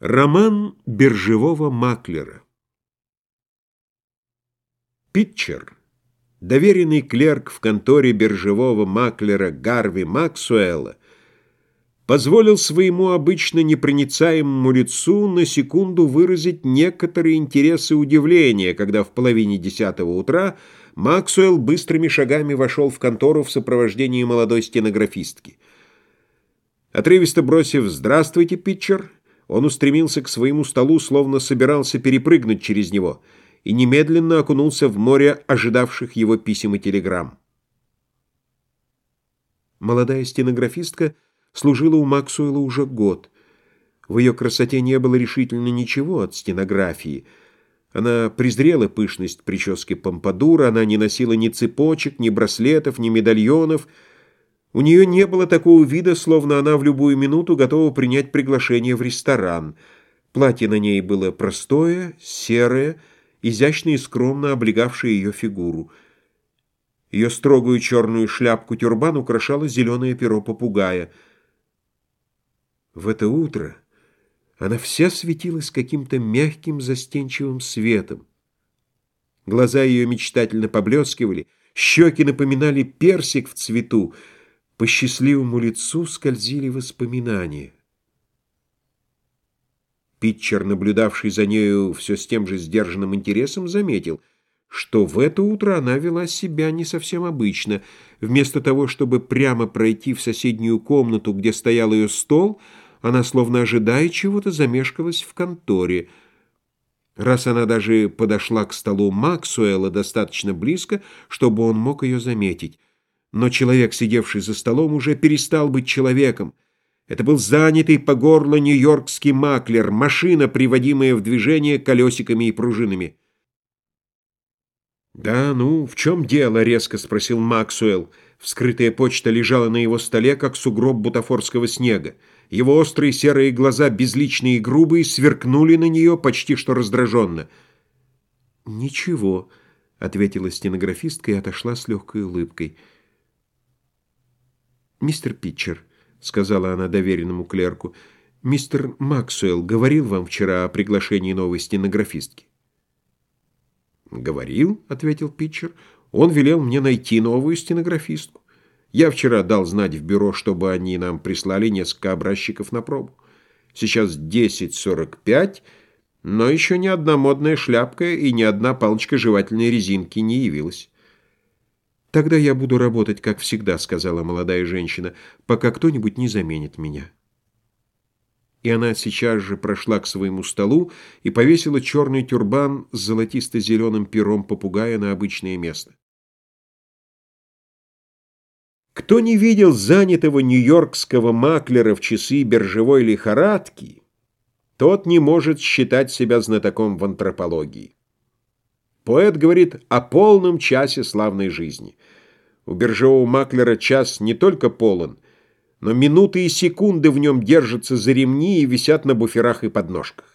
Роман биржевого маклера Питчер, доверенный клерк в конторе биржевого маклера Гарви Максуэлла, позволил своему обычно непроницаемому лицу на секунду выразить некоторые интересы удивления, когда в половине десятого утра Максуэлл быстрыми шагами вошел в контору в сопровождении молодой стенографистки. Отрывисто бросив «Здравствуйте, Питчер», он устремился к своему столу, словно собирался перепрыгнуть через него, и немедленно окунулся в море ожидавших его писем и телеграмм. Молодая стенографистка служила у Максуэла уже год. В ее красоте не было решительно ничего от стенографии. Она презрела пышность прически помпадура, она не носила ни цепочек, ни браслетов, ни медальонов — у нее не было такого вида, словно она в любую минуту готова принять приглашение в ресторан. Платье на ней было простое, серое, изящно и скромно облегавшее ее фигуру. Ее строгую черную шляпку-тюрбан украшало зеленое перо попугая. В это утро она вся светилась каким-то мягким застенчивым светом. Глаза ее мечтательно поблескивали, щеки напоминали персик в цвету — по счастливому лицу скользили воспоминания. Питчер, наблюдавший за нею все с тем же сдержанным интересом, заметил, что в это утро она вела себя не совсем обычно. Вместо того, чтобы прямо пройти в соседнюю комнату, где стоял ее стол, она, словно ожидая чего-то, замешкалась в конторе. Раз она даже подошла к столу Максуэла достаточно близко, чтобы он мог ее заметить. Но человек, сидевший за столом, уже перестал быть человеком. Это был занятый по горло нью-йоркский маклер, машина, приводимая в движение колесиками и пружинами. «Да, ну, в чем дело?» — резко спросил Максуэлл. Вскрытая почта лежала на его столе, как сугроб бутафорского снега. Его острые серые глаза, безличные и грубые, сверкнули на нее почти что раздраженно. «Ничего», — ответила стенографистка и отошла с легкой улыбкой. «Мистер Питчер», — сказала она доверенному клерку, — «мистер Максуэлл говорил вам вчера о приглашении новой стенографистки?» «Говорил», — ответил Питчер. «Он велел мне найти новую стенографистку. Я вчера дал знать в бюро, чтобы они нам прислали несколько образчиков на пробу. Сейчас 10.45, но еще ни одна модная шляпка и ни одна палочка жевательной резинки не явилась». «Тогда я буду работать, как всегда», — сказала молодая женщина, «пока кто-нибудь не заменит меня». И она сейчас же прошла к своему столу и повесила черный тюрбан с золотисто-зеленым пером попугая на обычное место. Кто не видел занятого нью-йоркского маклера в часы биржевой лихорадки, тот не может считать себя знатоком в антропологии. Поэт говорит о полном часе славной жизни. У биржевого маклера час не только полон, но минуты и секунды в нем держатся за ремни и висят на буферах и подножках.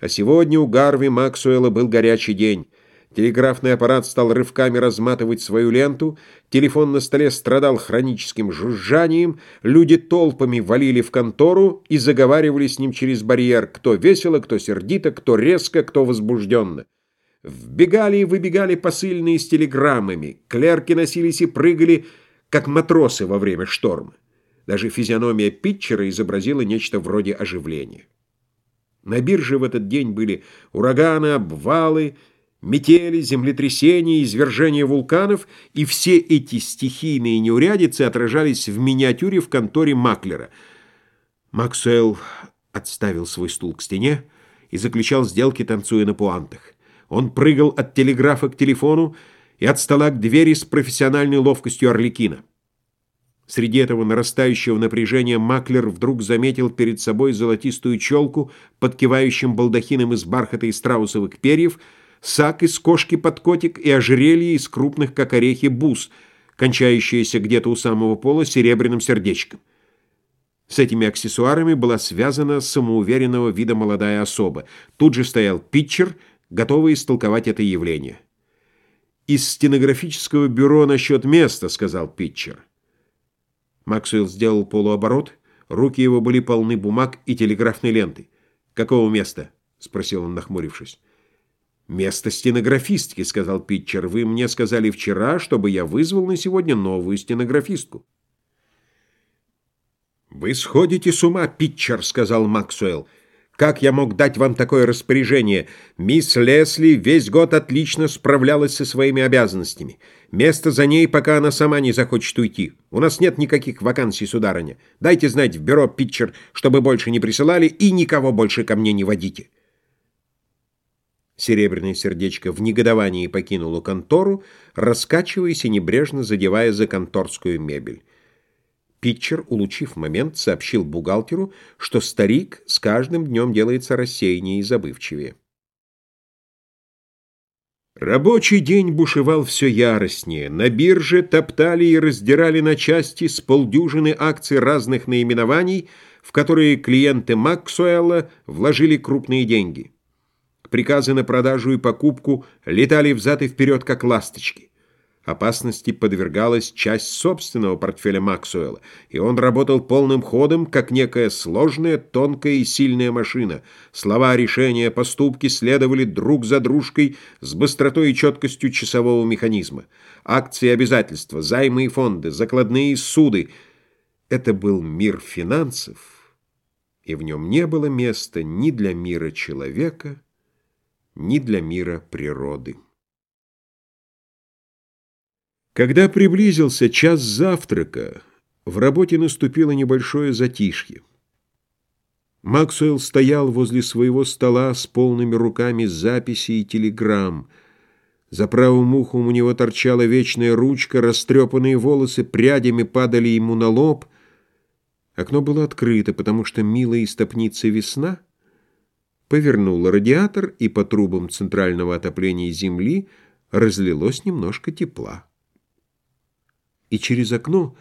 А сегодня у Гарви Максуэла был горячий день. Телеграфный аппарат стал рывками разматывать свою ленту, телефон на столе страдал хроническим жужжанием, люди толпами валили в контору и заговаривали с ним через барьер, кто весело, кто сердито, кто резко, кто возбужденно. Вбегали и выбегали посыльные с телеграммами, клерки носились и прыгали, как матросы во время шторма. Даже физиономия Питчера изобразила нечто вроде оживления. На бирже в этот день были ураганы, обвалы, метели, землетрясения, извержения вулканов, и все эти стихийные неурядицы отражались в миниатюре в конторе Маклера. Максуэлл отставил свой стул к стене и заключал сделки, танцуя на пуантах. Он прыгал от телеграфа к телефону и от стола к двери с профессиональной ловкостью Орликина. Среди этого нарастающего напряжения Маклер вдруг заметил перед собой золотистую челку под кивающим балдахином из бархата и страусовых перьев, сак из кошки под котик и ожерелье из крупных, как орехи, бус, кончающиеся где-то у самого пола серебряным сердечком. С этими аксессуарами была связана самоуверенного вида молодая особа. Тут же стоял питчер — готовы истолковать это явление. «Из стенографического бюро насчет места», — сказал Питчер. Максвелл сделал полуоборот, руки его были полны бумаг и телеграфной ленты. «Какого места?» — спросил он, нахмурившись. «Место стенографистки», — сказал Питчер. «Вы мне сказали вчера, чтобы я вызвал на сегодня новую стенографистку». «Вы сходите с ума, Питчер», — сказал Максуэлл. «Как я мог дать вам такое распоряжение? Мисс Лесли весь год отлично справлялась со своими обязанностями. Место за ней, пока она сама не захочет уйти. У нас нет никаких вакансий, сударыня. Дайте знать в бюро, Питчер, чтобы больше не присылали, и никого больше ко мне не водите». Серебряное сердечко в негодовании покинуло контору, раскачиваясь и небрежно задевая за конторскую мебель. Питчер, улучив момент, сообщил бухгалтеру, что старик с каждым днем делается рассеяннее и забывчивее. Рабочий день бушевал все яростнее. На бирже топтали и раздирали на части с полдюжины акций разных наименований, в которые клиенты Максуэлла вложили крупные деньги. Приказы на продажу и покупку летали взад и вперед, как ласточки. Опасности подвергалась часть собственного портфеля Максуэлла, и он работал полным ходом, как некая сложная, тонкая и сильная машина. Слова, решения, поступки следовали друг за дружкой с быстротой и четкостью часового механизма. Акции обязательства, займы и фонды, закладные суды — это был мир финансов, и в нем не было места ни для мира человека, ни для мира природы. Когда приблизился час завтрака, в работе наступило небольшое затишье. Максуэлл стоял возле своего стола с полными руками записей и телеграмм. За правым ухом у него торчала вечная ручка, растрепанные волосы прядями падали ему на лоб. Окно было открыто, потому что милая истопница весна повернула радиатор, и по трубам центрального отопления Земли разлилось немножко тепла и через окно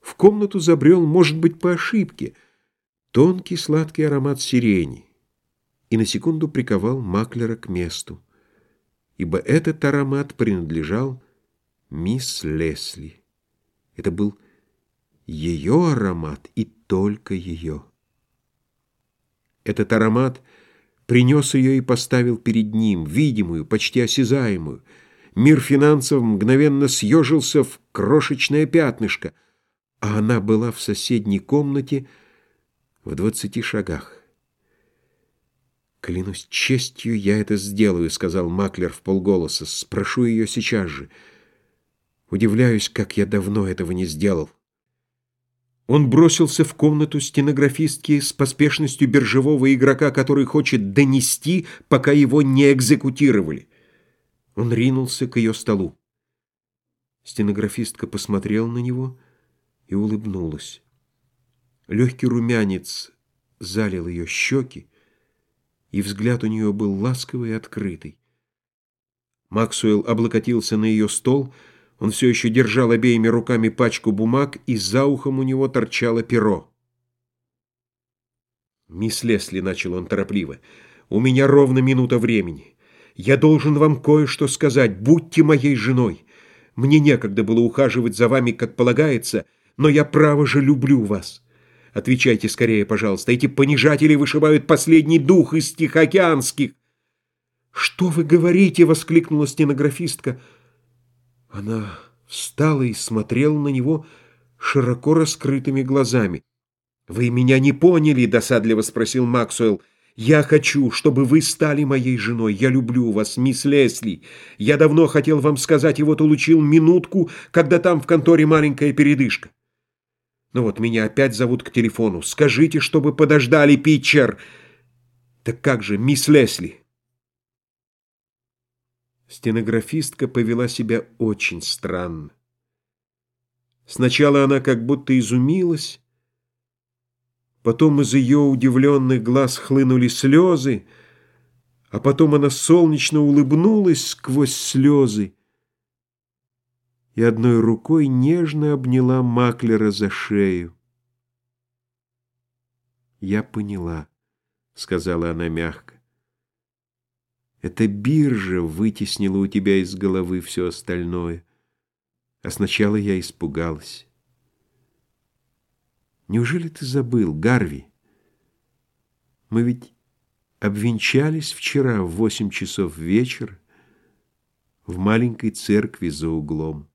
в комнату забрел, может быть, по ошибке, тонкий сладкий аромат сирени и на секунду приковал Маклера к месту, ибо этот аромат принадлежал мисс Лесли. Это был ее аромат и только ее. Этот аромат принес ее и поставил перед ним, видимую, почти осязаемую, Мир финансов мгновенно съежился в крошечное пятнышко, а она была в соседней комнате в двадцати шагах. «Клянусь честью, я это сделаю», — сказал Маклер в полголоса. «Спрошу ее сейчас же. Удивляюсь, как я давно этого не сделал». Он бросился в комнату стенографистки с поспешностью биржевого игрока, который хочет донести, пока его не экзекутировали. Он ринулся к ее столу. Стенографистка посмотрела на него и улыбнулась. Легкий румянец залил ее щеки, и взгляд у нее был ласковый и открытый. Максуэлл облокотился на ее стол, он все еще держал обеими руками пачку бумаг, и за ухом у него торчало перо. «Мисс Лесли», — начал он торопливо, — «у меня ровно минута времени. Я должен вам кое-что сказать. Будьте моей женой. Мне некогда было ухаживать за вами, как полагается, но я, право же, люблю вас. Отвечайте скорее, пожалуйста. Эти понижатели вышибают последний дух из Тихоокеанских. «Что вы говорите?» — воскликнула стенографистка. Она встала и смотрела на него широко раскрытыми глазами. «Вы меня не поняли?» — досадливо спросил Максуэлл. Я хочу, чтобы вы стали моей женой. Я люблю вас, мисс Лесли. Я давно хотел вам сказать, и вот улучил минутку, когда там в конторе маленькая передышка. Ну вот, меня опять зовут к телефону. Скажите, чтобы подождали, Питчер. Так как же, мисс Лесли? Стенографистка повела себя очень странно. Сначала она как будто изумилась, Потом из ее удивленных глаз хлынули слезы, а потом она солнечно улыбнулась сквозь слезы и одной рукой нежно обняла Маклера за шею. «Я поняла», — сказала она мягко. «Это биржа вытеснила у тебя из головы все остальное, а сначала я испугалась». Неужели ты забыл, Гарви? Мы ведь обвенчались вчера в восемь часов вечера в маленькой церкви за углом.